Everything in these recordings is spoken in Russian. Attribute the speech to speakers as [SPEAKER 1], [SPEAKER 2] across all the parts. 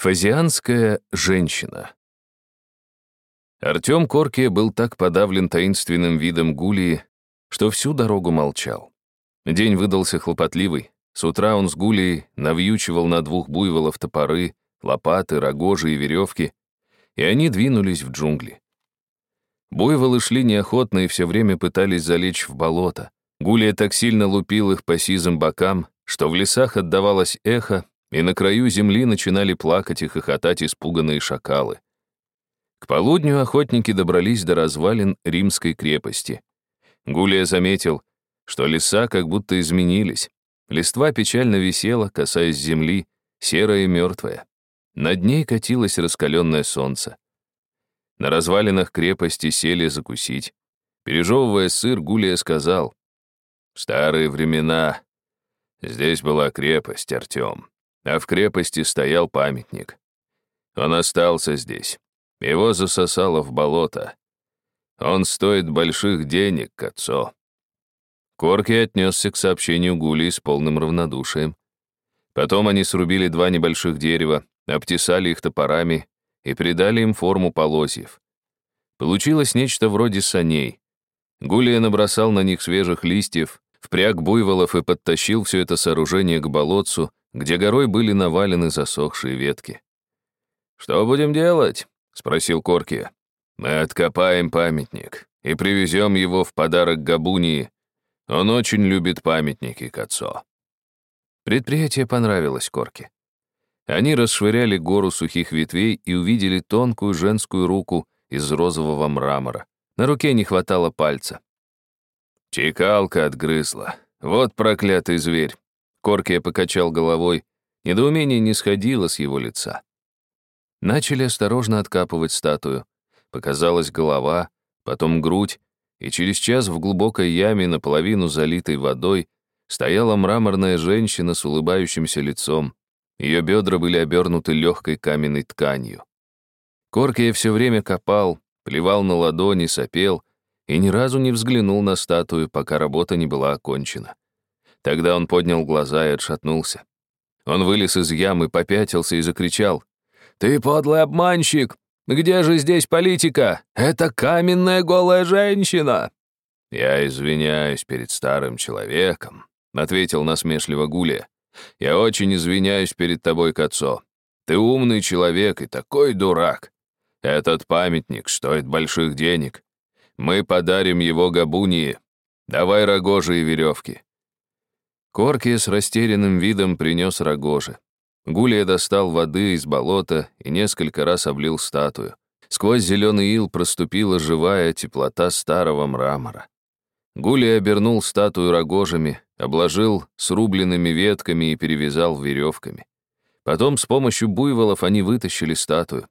[SPEAKER 1] Фазианская женщина. Артем Коркия был так подавлен таинственным видом Гулии, что всю дорогу молчал. День выдался хлопотливый. С утра он с Гулией навьючивал на двух буйволов топоры, лопаты, рогожи и веревки, и они двинулись в джунгли. Буйволы шли неохотно и все время пытались залечь в болото. Гулия так сильно лупил их по сизым бокам, что в лесах отдавалось эхо, и на краю земли начинали плакать и хохотать испуганные шакалы. К полудню охотники добрались до развалин римской крепости. Гулия заметил, что леса как будто изменились. Листва печально висела, касаясь земли, серая и мертвая. Над ней катилось раскаленное солнце. На развалинах крепости сели закусить. Пережевывая сыр, Гулия сказал, «Старые времена. Здесь была крепость, Артем а в крепости стоял памятник. Он остался здесь. Его засосало в болото. Он стоит больших денег, Кацо. Корки отнесся к сообщению Гули с полным равнодушием. Потом они срубили два небольших дерева, обтесали их топорами и придали им форму полозьев. Получилось нечто вроде саней. Гулия набросал на них свежих листьев, впряг буйволов и подтащил все это сооружение к болотцу, где горой были навалены засохшие ветки. «Что будем делать?» — спросил Корки. «Мы откопаем памятник и привезем его в подарок Габунии. Он очень любит памятники к отцу». Предприятие понравилось Корке. Они расшвыряли гору сухих ветвей и увидели тонкую женскую руку из розового мрамора. На руке не хватало пальца. Чекалка отгрызла. Вот проклятый зверь. Коркия покачал головой. Недоумение не сходило с его лица. Начали осторожно откапывать статую. Показалась голова, потом грудь, и через час в глубокой яме, наполовину залитой водой, стояла мраморная женщина с улыбающимся лицом. Ее бедра были обернуты легкой каменной тканью. Коркия все время копал, плевал на ладони, сопел и ни разу не взглянул на статую, пока работа не была окончена. Тогда он поднял глаза и отшатнулся. Он вылез из ямы, попятился и закричал. «Ты подлый обманщик! Где же здесь политика? Это каменная голая женщина!» «Я извиняюсь перед старым человеком», — ответил насмешливо Гулия. «Я очень извиняюсь перед тобой, Кацо. Ты умный человек и такой дурак. Этот памятник стоит больших денег. Мы подарим его Габунии. Давай рогожи и веревки. Корки с растерянным видом принес рогожи. Гулия достал воды из болота и несколько раз облил статую. Сквозь зеленый ил проступила живая теплота старого мрамора. Гулия обернул статую рогожами, обложил срубленными ветками и перевязал веревками. Потом с помощью буйволов они вытащили статую.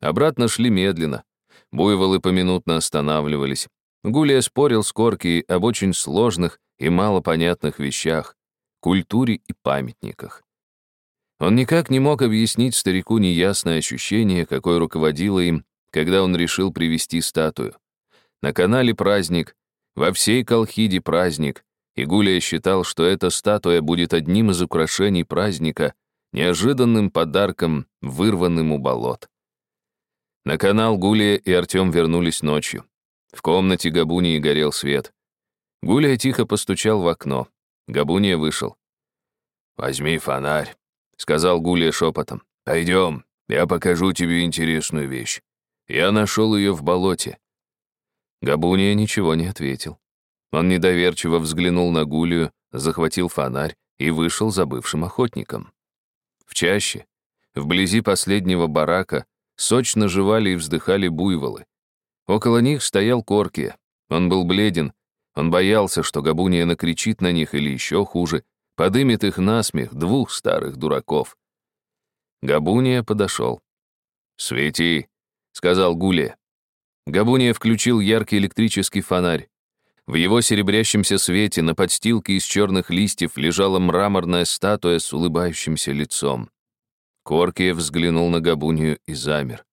[SPEAKER 1] Обратно шли медленно. Буйволы поминутно останавливались. Гулия спорил с Корки об очень сложных и малопонятных вещах, культуре и памятниках. Он никак не мог объяснить старику неясное ощущение, какое руководило им, когда он решил привести статую. На канале праздник, во всей Колхиде праздник, и Гулия считал, что эта статуя будет одним из украшений праздника, неожиданным подарком, вырванным у болот. На канал Гулия и Артем вернулись ночью. В комнате Габунии горел свет. Гулия тихо постучал в окно. Габуния вышел. «Возьми фонарь», — сказал Гулия шепотом. «Пойдем, я покажу тебе интересную вещь. Я нашел ее в болоте». Габуния ничего не ответил. Он недоверчиво взглянул на Гулию, захватил фонарь и вышел за бывшим охотником. В чаще, вблизи последнего барака, сочно жевали и вздыхали буйволы. Около них стоял Корки. Он был бледен, он боялся, что Габуния накричит на них или еще хуже, подымет их на смех двух старых дураков. Габуния подошел. «Свети», — сказал Гулия. Габуния включил яркий электрический фонарь. В его серебрящемся свете на подстилке из черных листьев лежала мраморная статуя с улыбающимся лицом. Коркия взглянул на Габунию и замер.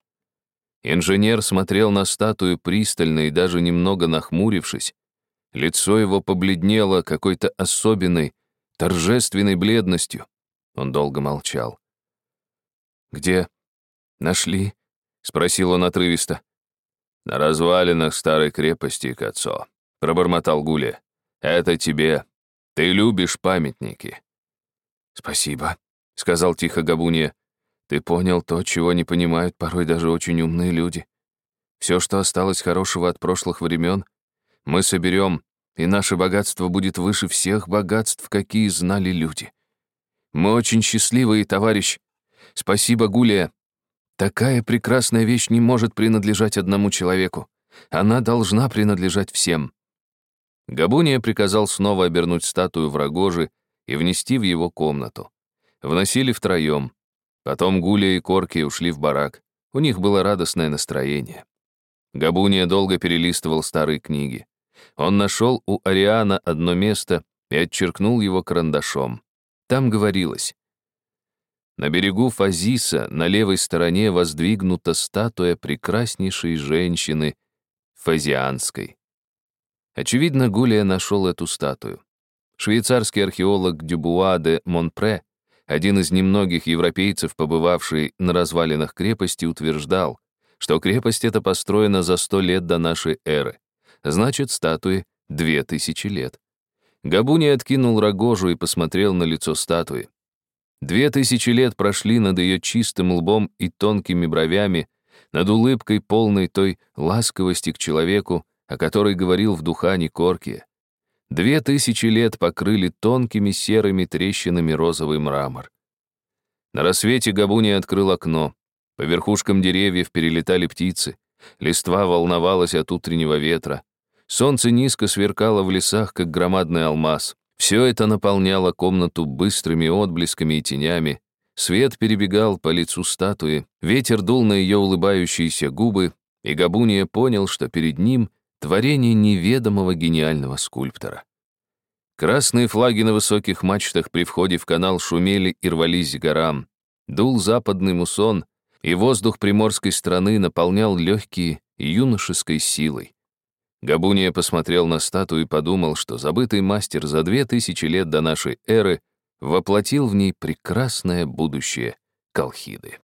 [SPEAKER 1] Инженер смотрел на статую пристально и даже немного нахмурившись, Лицо его побледнело какой-то особенной, торжественной бледностью. Он долго молчал. «Где «Нашли?» — спросил он отрывисто. «На развалинах старой крепости, Кацо», — пробормотал Гуля. «Это тебе. Ты любишь памятники».
[SPEAKER 2] «Спасибо», — сказал тихо Габунья. «Ты понял то, чего не понимают порой даже очень умные люди. Все, что осталось хорошего от прошлых времен, мы соберем, и наше богатство будет выше всех богатств, какие знали люди. Мы очень счастливые, товарищ. Спасибо, Гулия. Такая прекрасная вещь не может принадлежать одному человеку. Она должна принадлежать всем.
[SPEAKER 1] Габуния приказал снова обернуть статую в рогожи и внести в его комнату. Вносили втроем. Потом Гулия и Корки ушли в барак. У них было радостное настроение. Габуния долго перелистывал старые книги. Он нашел у Ариана одно место и отчеркнул его карандашом. Там говорилось. На берегу Фазиса на левой стороне воздвигнута статуя прекраснейшей женщины Фазианской. Очевидно, Гулия нашел эту статую. Швейцарский археолог Дюбуа де Монпре, один из немногих европейцев, побывавший на развалинах крепости, утверждал, что крепость эта построена за сто лет до нашей эры. Значит, статуе две тысячи лет. Габуни откинул рогожу и посмотрел на лицо статуи. Две тысячи лет прошли над ее чистым лбом и тонкими бровями, над улыбкой, полной той ласковости к человеку, о которой говорил в Духане Коркия. Две тысячи лет покрыли тонкими серыми трещинами розовый мрамор. На рассвете Габуни открыл окно. По верхушкам деревьев перелетали птицы. Листва волновалась от утреннего ветра. Солнце низко сверкало в лесах, как громадный алмаз. Все это наполняло комнату быстрыми отблесками и тенями. Свет перебегал по лицу статуи, ветер дул на ее улыбающиеся губы, и Габуния понял, что перед ним творение неведомого гениального скульптора. Красные флаги на высоких мачтах при входе в канал шумели и рвались горам. Дул западный мусон, и воздух приморской страны наполнял легкие юношеской силой. Габуния посмотрел на статую и подумал, что забытый мастер за две тысячи лет до нашей эры воплотил в ней прекрасное будущее Колхиды.